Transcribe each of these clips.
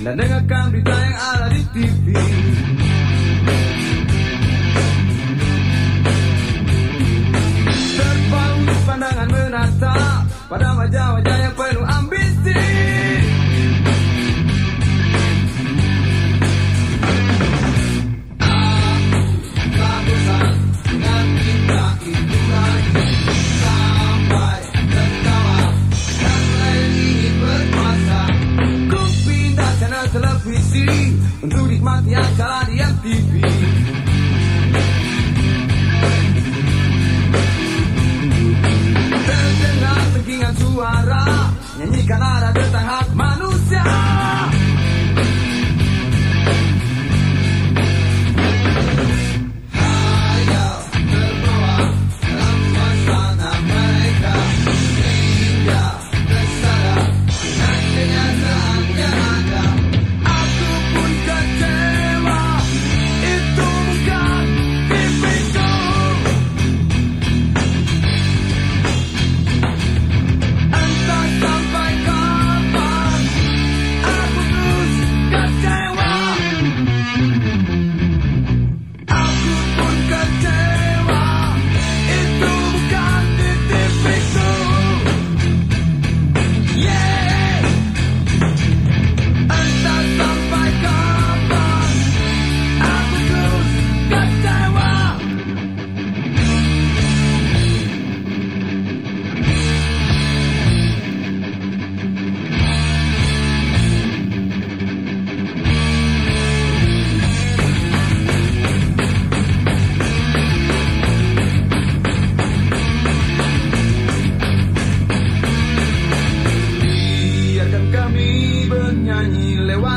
dan dengarkan berita yang ada di TV. Terpaut pandangan menatap pada wajah-wajah yang penuh ambisi. pee.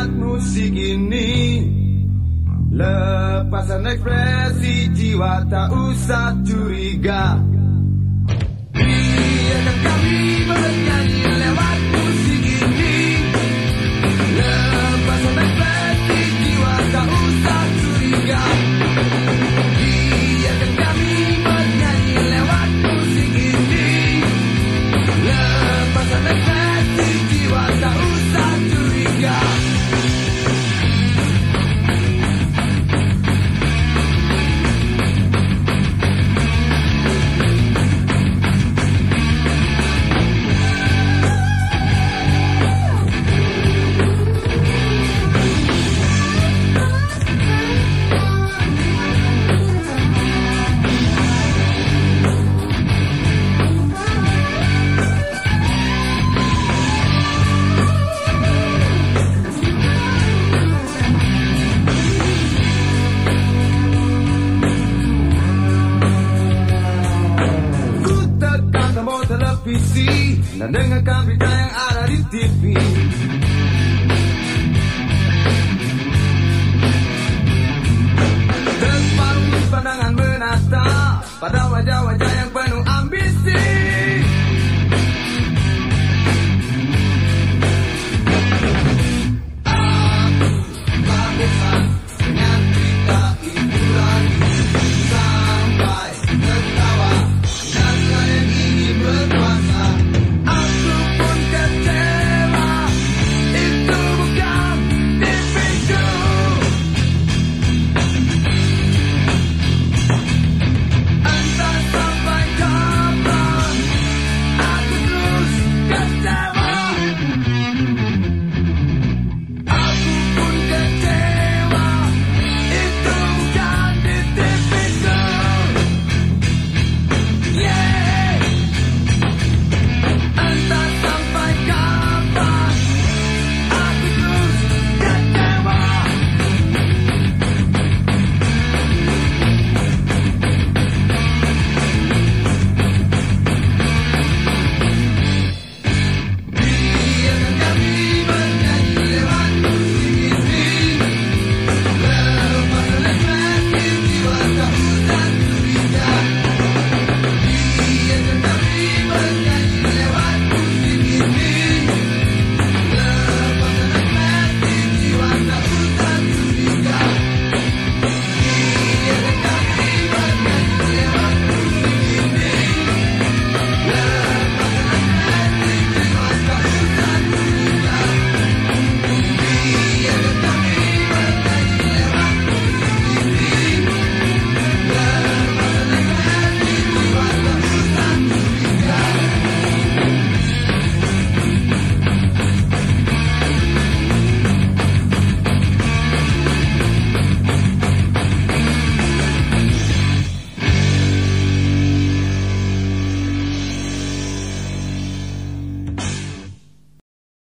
alat musik ini. Lepasan ekspresi jiwa tak usah curiga. Biarkan kami menyanyi televisi dan dengarkan berita yang ada di TV. Pandangan menata pada wajah-wajah yang penuh ambisi. Aku